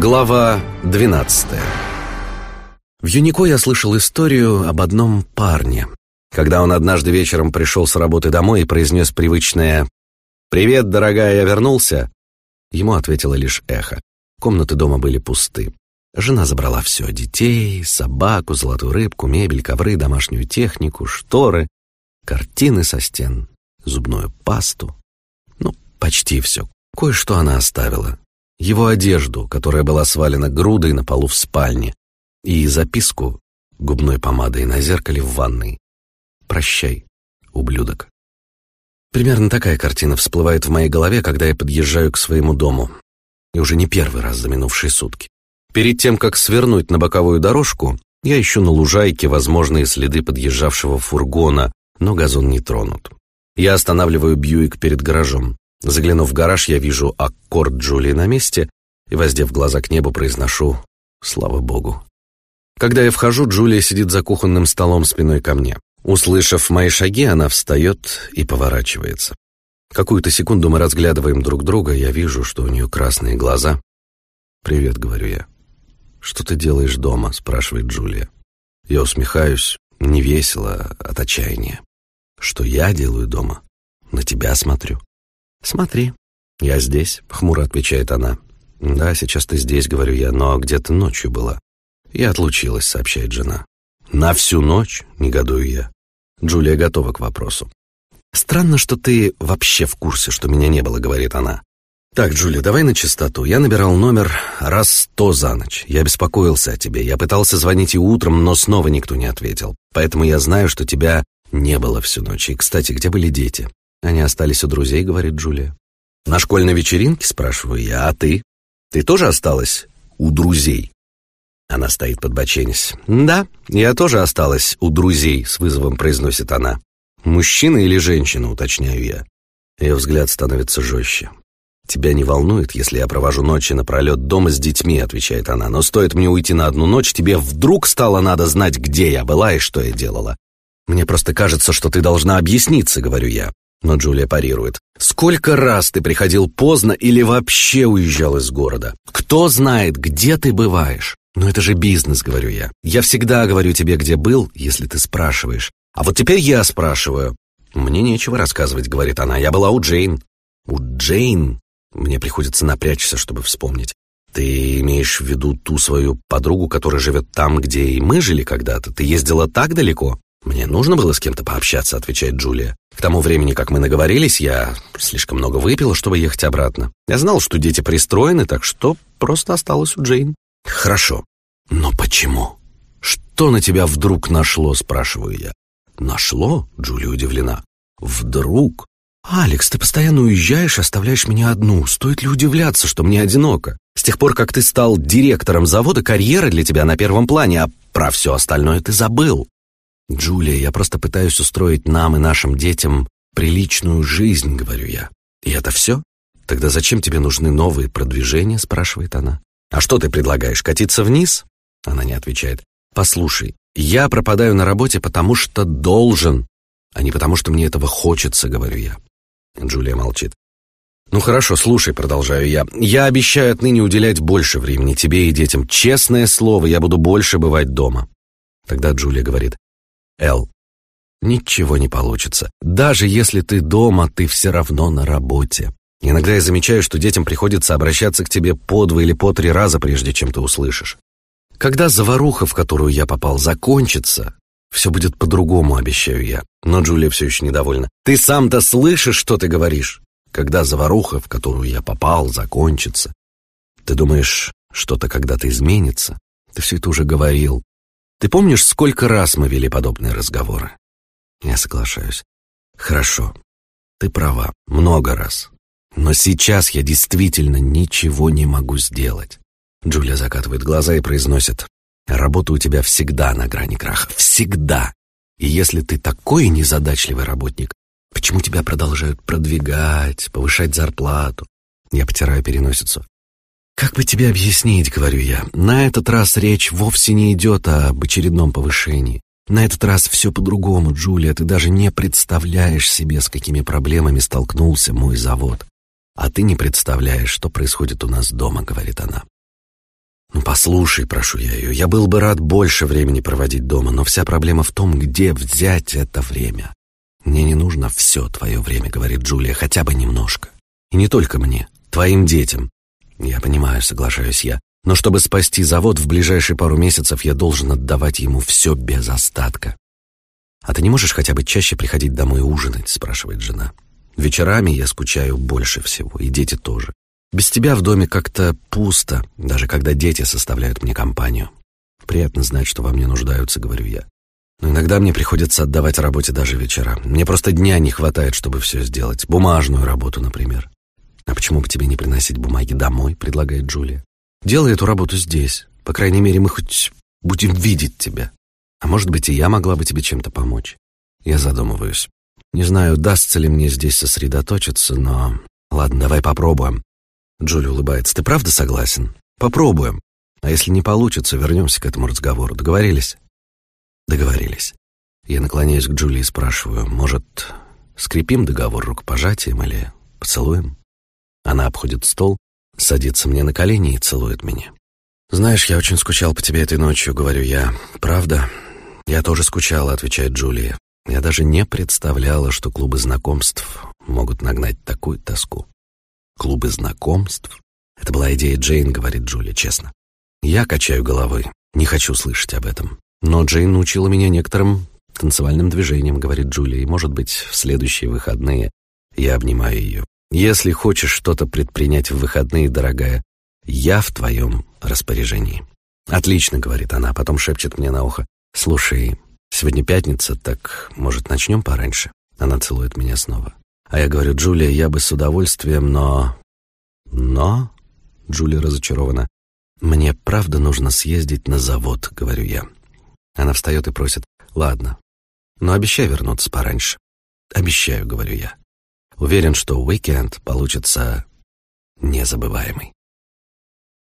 Глава 12 В Юнико я слышал историю об одном парне. Когда он однажды вечером пришел с работы домой и произнес привычное «Привет, дорогая, я вернулся», ему ответило лишь эхо. Комнаты дома были пусты. Жена забрала все — детей, собаку, золотую рыбку, мебель, ковры, домашнюю технику, шторы, картины со стен, зубную пасту. Ну, почти все. Кое-что она оставила. Его одежду, которая была свалена грудой на полу в спальне, и записку губной помадой на зеркале в ванной. «Прощай, ублюдок». Примерно такая картина всплывает в моей голове, когда я подъезжаю к своему дому. И уже не первый раз за минувшие сутки. Перед тем, как свернуть на боковую дорожку, я ищу на лужайке возможные следы подъезжавшего фургона, но газон не тронут. Я останавливаю Бьюик перед гаражом. Заглянув в гараж, я вижу аккорд Джулии на месте и, воздев глаза к небу, произношу «Слава Богу». Когда я вхожу, Джулия сидит за кухонным столом спиной ко мне. Услышав мои шаги, она встает и поворачивается. Какую-то секунду мы разглядываем друг друга, я вижу, что у нее красные глаза. «Привет», — говорю я. «Что ты делаешь дома?» — спрашивает Джулия. Я усмехаюсь, не весело, от отчаяния. «Что я делаю дома?» «На тебя смотрю». «Смотри, я здесь», — хмуро отвечает она. «Да, сейчас ты здесь», — говорю я, — «но где-то ночью была». «Я отлучилась», — сообщает жена. «На всю ночь?» — негодую я. Джулия готова к вопросу. «Странно, что ты вообще в курсе, что меня не было», — говорит она. «Так, Джулия, давай на чистоту. Я набирал номер раз сто за ночь. Я беспокоился о тебе. Я пытался звонить и утром, но снова никто не ответил. Поэтому я знаю, что тебя не было всю ночь. И, кстати, где были дети?» «Они остались у друзей», — говорит Джулия. «На школьной вечеринке?» — спрашиваю я. «А ты? Ты тоже осталась у друзей?» Она стоит под боченись. «Да, я тоже осталась у друзей», — с вызовом произносит она. «Мужчина или женщина?» — уточняю я. Ее взгляд становится жестче. «Тебя не волнует, если я провожу ночи напролет дома с детьми», — отвечает она. «Но стоит мне уйти на одну ночь, тебе вдруг стало надо знать, где я была и что я делала. Мне просто кажется, что ты должна объясниться», — говорю я. Но Джулия парирует. «Сколько раз ты приходил поздно или вообще уезжал из города? Кто знает, где ты бываешь?» «Но это же бизнес», — говорю я. «Я всегда говорю тебе, где был, если ты спрашиваешь. А вот теперь я спрашиваю». «Мне нечего рассказывать», — говорит она. «Я была у Джейн». «У Джейн?» Мне приходится напрячься, чтобы вспомнить. Ты имеешь в виду ту свою подругу, которая живет там, где и мы жили когда-то? Ты ездила так далеко? Мне нужно было с кем-то пообщаться, отвечает Джулия. К тому времени, как мы наговорились, я слишком много выпила, чтобы ехать обратно. Я знал, что дети пристроены, так что просто осталась у Джейн. Хорошо. Но почему? Что на тебя вдруг нашло, спрашиваю я. Нашло? Джулия удивлена. Вдруг? «Алекс, ты постоянно уезжаешь оставляешь меня одну. Стоит ли удивляться, что мне одиноко? С тех пор, как ты стал директором завода, карьера для тебя на первом плане, а про все остальное ты забыл». «Джулия, я просто пытаюсь устроить нам и нашим детям приличную жизнь», — говорю я. «И это все? Тогда зачем тебе нужны новые продвижения?» — спрашивает она. «А что ты предлагаешь, катиться вниз?» Она не отвечает. «Послушай, я пропадаю на работе, потому что должен, а не потому что мне этого хочется», — говорю я. Джулия молчит. «Ну хорошо, слушай», — продолжаю я. «Я обещаю отныне уделять больше времени тебе и детям. Честное слово, я буду больше бывать дома». Тогда Джулия говорит. «Эл, ничего не получится. Даже если ты дома, ты все равно на работе. Иногда я замечаю, что детям приходится обращаться к тебе по два или по три раза, прежде чем ты услышишь. Когда заваруха, в которую я попал, закончится, все будет по-другому, обещаю я. Но Джулия все еще недовольна. Ты сам-то слышишь, что ты говоришь? Когда заваруха, в которую я попал, закончится. Ты думаешь, что-то когда-то изменится? Ты все это уже говорил. Ты помнишь, сколько раз мы вели подобные разговоры? Я соглашаюсь. Хорошо. Ты права. Много раз. Но сейчас я действительно ничего не могу сделать. Джулия закатывает глаза и произносит. Работа у тебя всегда на грани краха. Всегда. И если ты такой незадачливый работник, почему тебя продолжают продвигать, повышать зарплату? Я потираю переносицу. «Как бы тебе объяснить, — говорю я, — на этот раз речь вовсе не идет об очередном повышении. На этот раз все по-другому, Джулия, ты даже не представляешь себе, с какими проблемами столкнулся мой завод. А ты не представляешь, что происходит у нас дома, — говорит она. Ну, послушай, прошу я ее, я был бы рад больше времени проводить дома, но вся проблема в том, где взять это время. Мне не нужно все твое время, говорит Джулия, хотя бы немножко. И не только мне, твоим детям. Я понимаю, соглашаюсь я. Но чтобы спасти завод, в ближайшие пару месяцев я должен отдавать ему все без остатка. «А ты не можешь хотя бы чаще приходить домой ужинать?» — спрашивает жена. «Вечерами я скучаю больше всего, и дети тоже. Без тебя в доме как-то пусто, даже когда дети составляют мне компанию. Приятно знать, что во мне нуждаются, говорю я. Но иногда мне приходится отдавать работе даже вечера. Мне просто дня не хватает, чтобы все сделать. Бумажную работу, например. А почему бы тебе не приносить бумаги домой, предлагает Джулия. Делай эту работу здесь. По крайней мере, мы хоть будем видеть тебя. А может быть, и я могла бы тебе чем-то помочь. Я задумываюсь. Не знаю, удастся ли мне здесь сосредоточиться, но... Ладно, давай попробуем. Джули улыбается. Ты правда согласен? Попробуем. А если не получится, вернемся к этому разговору. Договорились? Договорились. Я наклоняюсь к Джули и спрашиваю, может, скрепим договор рукопожатием или поцелуем? Она обходит стол, садится мне на колени и целует меня. «Знаешь, я очень скучал по тебе этой ночью», — говорю я. «Правда?» «Я тоже скучала», — отвечает Джулия. «Я даже не представляла, что клубы знакомств могут нагнать такую тоску». «Клубы знакомств?» «Это была идея Джейн», — говорит Джулия, честно. Я качаю головой. Не хочу слышать об этом. Но Джейн научила меня некоторым танцевальным движениям, говорит Джулия, и, может быть, в следующие выходные я обнимаю ее. Если хочешь что-то предпринять в выходные, дорогая, я в твоем распоряжении. Отлично, говорит она, потом шепчет мне на ухо. Слушай, сегодня пятница, так, может, начнем пораньше? Она целует меня снова. А я говорю, Джулия, я бы с удовольствием, но... Но... Джулия разочарована. «Мне правда нужно съездить на завод», — говорю я. Она встает и просит, «Ладно, но обещай вернуться пораньше». «Обещаю», — говорю я. Уверен, что уикенд получится незабываемый.